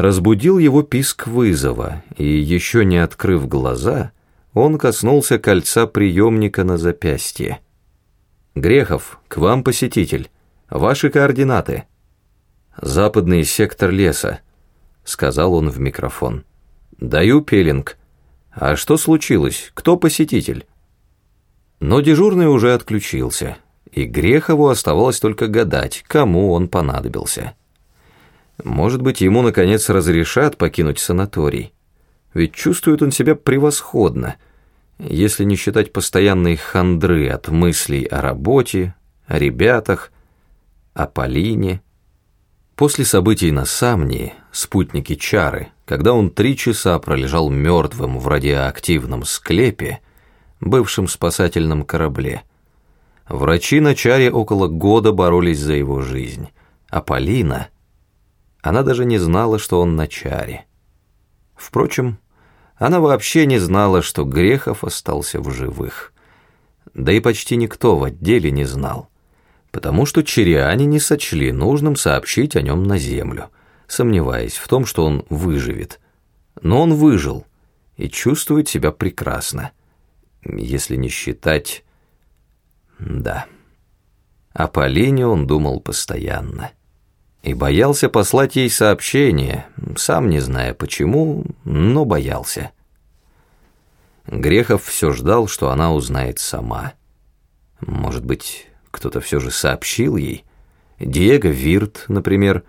разбудил его писк вызова, и, еще не открыв глаза, он коснулся кольца приемника на запястье. «Грехов, к вам посетитель. Ваши координаты». «Западный сектор леса», — сказал он в микрофон. «Даю пелинг. А что случилось? Кто посетитель?» Но дежурный уже отключился, и Грехову оставалось только гадать, кому он понадобился. Может быть, ему, наконец, разрешат покинуть санаторий. Ведь чувствует он себя превосходно, если не считать постоянной хандры от мыслей о работе, о ребятах, о Полине. После событий на Самнии, спутники Чары, когда он три часа пролежал мертвым в радиоактивном склепе, бывшем спасательном корабле, врачи на Чаре около года боролись за его жизнь, а Полина — она даже не знала, что он на чаре. Впрочем, она вообще не знала, что Грехов остался в живых. Да и почти никто в отделе не знал, потому что чариане не сочли нужным сообщить о нем на землю, сомневаясь в том, что он выживет. Но он выжил и чувствует себя прекрасно, если не считать... Да. О Полине он думал постоянно и боялся послать ей сообщение, сам не зная почему, но боялся. Грехов все ждал, что она узнает сама. Может быть, кто-то все же сообщил ей? Диего Вирт, например,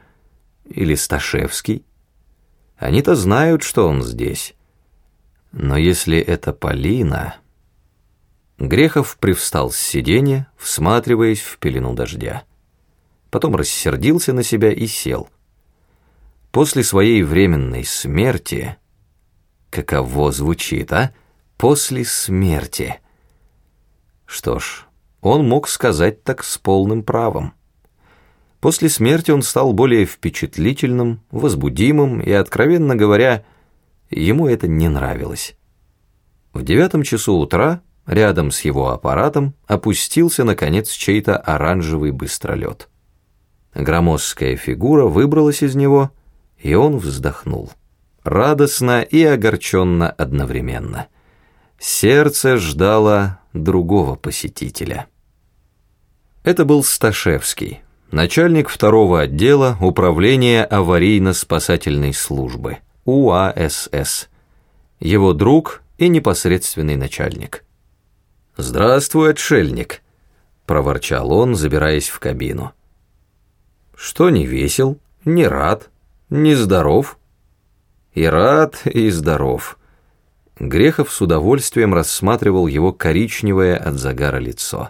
или Сташевский? Они-то знают, что он здесь. Но если это Полина... Грехов привстал с сиденья, всматриваясь в пелену дождя потом рассердился на себя и сел. После своей временной смерти... Каково звучит, а? После смерти. Что ж, он мог сказать так с полным правом. После смерти он стал более впечатлительным, возбудимым, и, откровенно говоря, ему это не нравилось. В девятом часу утра рядом с его аппаратом опустился, наконец, чей-то оранжевый быстролет. Громоздкая фигура выбралась из него, и он вздохнул. Радостно и огорченно одновременно. Сердце ждало другого посетителя. Это был Сташевский, начальник второго отдела Управления аварийно-спасательной службы, УАСС. Его друг и непосредственный начальник. «Здравствуй, отшельник», — проворчал он, забираясь в кабину что не весел, не рад, не здоров. И рад, и здоров. Грехов с удовольствием рассматривал его коричневое от загара лицо.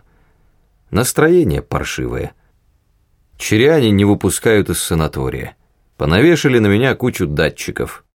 Настроение паршивое. Черяне не выпускают из санатория. Понавешали на меня кучу датчиков.